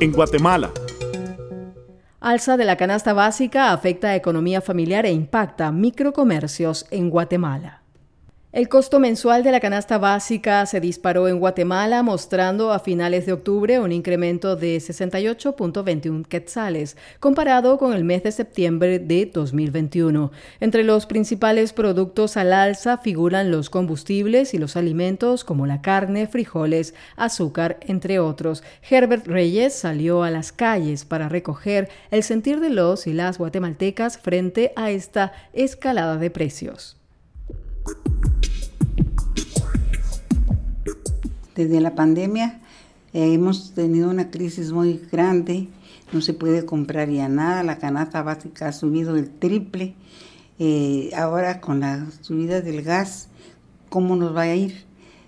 en Guatemala. Alza de la canasta básica afecta a economía familiar e impacta microcomercios en Guatemala. El costo mensual de la canasta básica se disparó en Guatemala, mostrando a finales de octubre un incremento de 68.21 quetzales, comparado con el mes de septiembre de 2021. Entre los principales productos al alza figuran los combustibles y los alimentos como la carne, frijoles, azúcar, entre otros. Herbert Reyes salió a las calles para recoger el sentir de los y las guatemaltecas frente a esta escalada de precios. Desde la pandemia eh, hemos tenido una crisis muy grande, no se puede comprar ya nada, la canasta básica ha subido el triple. Eh, ahora con la subida del gas, ¿cómo nos va a ir?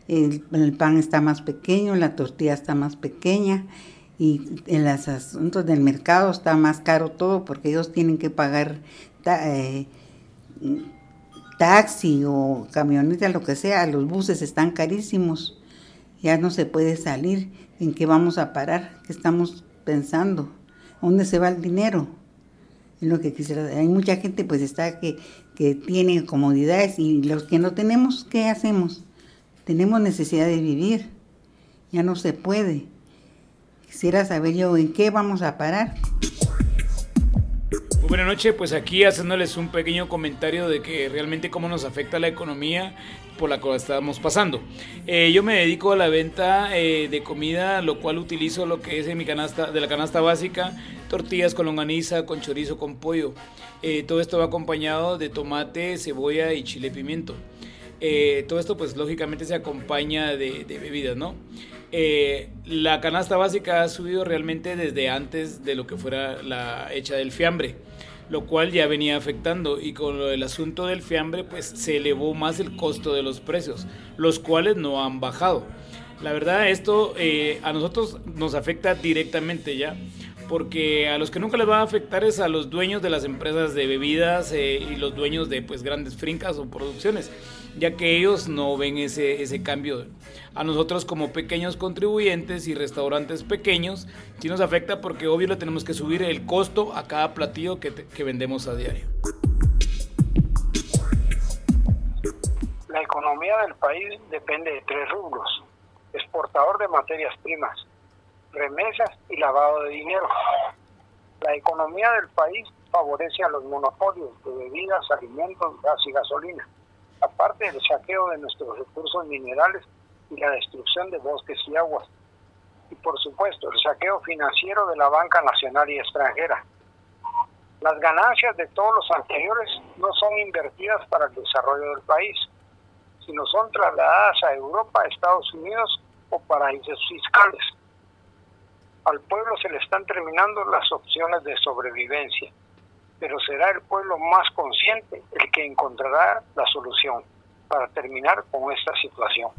El, pan está más pequeño, la tortilla está más pequeña y en los asuntos del mercado está más caro todo porque ellos tienen que pagar eh, taxi o camioneta, lo que sea, los buses están carísimos ya no se puede salir, ¿en qué vamos a parar? ¿Qué estamos pensando? ¿Dónde se va el dinero? Es lo que quisiera. Hay mucha gente pues está que, que tiene comodidades y los que no tenemos, ¿qué hacemos? Tenemos necesidad de vivir, ya no se puede. Quisiera saber yo en qué vamos a parar. Buenas noches, pues aquí haciéndoles un pequeño comentario de que realmente cómo nos afecta la economía por la cual estamos pasando. Eh, yo me dedico a la venta eh, de comida, lo cual utilizo lo que es en mi canasta, de la canasta básica, tortillas con longaniza, con chorizo, con pollo. Eh, todo esto va acompañado de tomate, cebolla y chile pimiento. todo esto pues lógicamente se acompaña de, de bebidas, ¿no? la canasta básica ha subido realmente desde antes de lo que fuera la hecha del fiambre lo cual ya venía afectando y con el asunto del fiambre pues se elevó más el costo de los precios, los cuales no han bajado. La verdad esto eh, a nosotros nos afecta directamente ya porque a los que nunca les va a afectar es a los dueños de las empresas de bebidas eh, y los dueños de pues grandes fincas o producciones, ya que ellos no ven ese, ese cambio. A nosotros como pequeños contribuyentes y restaurantes pequeños, sí nos afecta porque obvio le tenemos que subir el costo a cada platillo que, que vendemos a diario. La economía del país depende de tres rubros. Exportador de materias primas, remesas y lavado de dinero. La economía del país favorece a los monopolios de bebidas, alimentos, gas y gasolina, aparte del saqueo de nuestros recursos minerales y la destrucción de bosques y aguas. Y por supuesto, el saqueo financiero de la banca nacional y extranjera. Las ganancias de todos los anteriores no son invertidas para el desarrollo del país, sino son trasladadas a Europa, Estados Unidos o paraísos fiscales al pueblo se le están terminando las opciones de sobrevivencia, pero será el pueblo más consciente el que encontrará la solución para terminar con esta situación.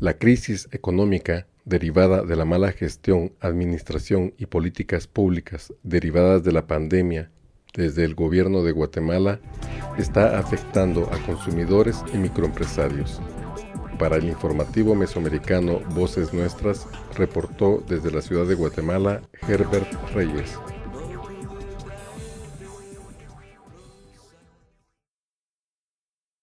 La crisis económica derivada de la mala gestión, administración y políticas públicas derivadas de la pandemia desde el gobierno de Guatemala está afectando a consumidores y microempresarios. Para el informativo mesoamericano Voces Nuestras, reportó desde la ciudad de Guatemala Herbert Reyes.